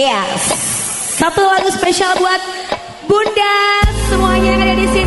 Ya, satu lagu spesial buat bunda semuanya yang ada di sini.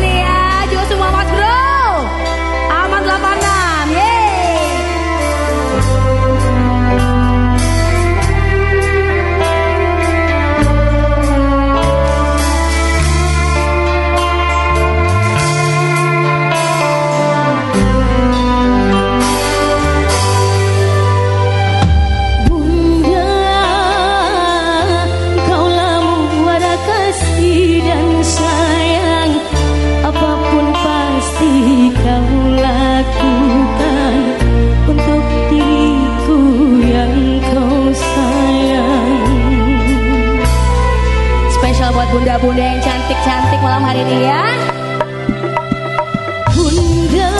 bunda-bunda yang cantik-cantik malam hari ini ya. Bunda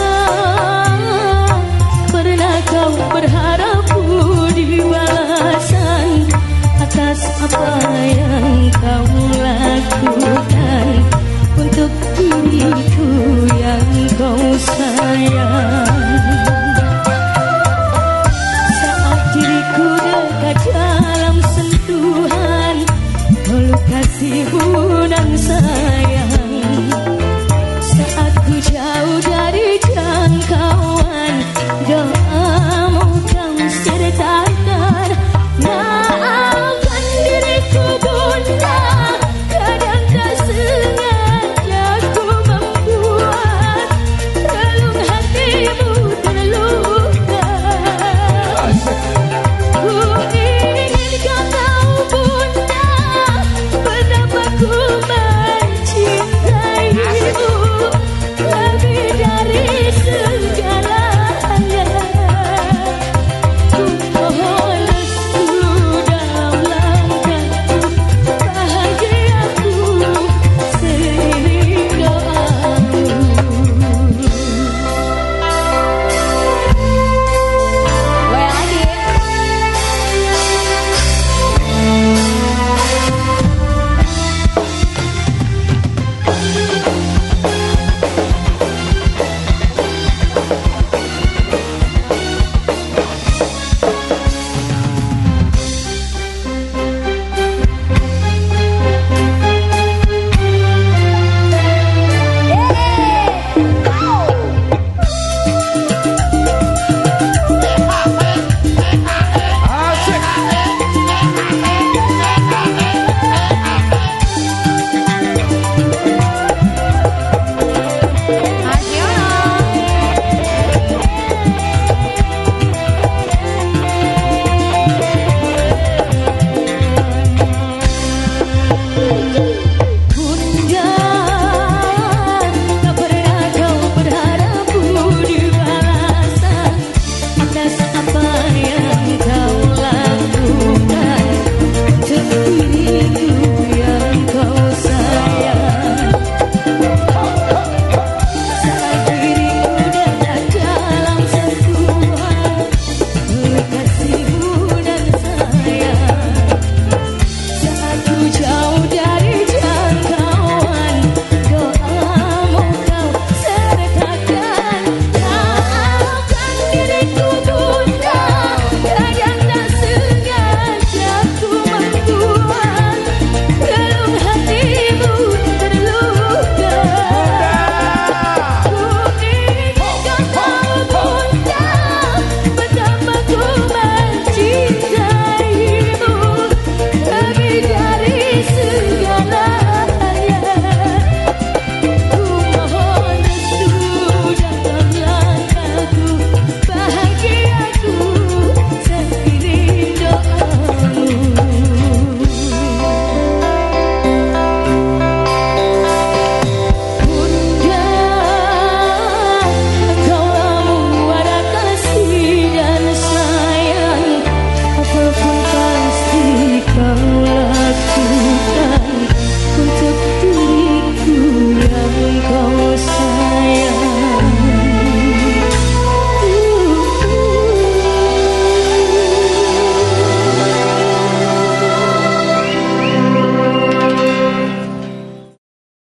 你不。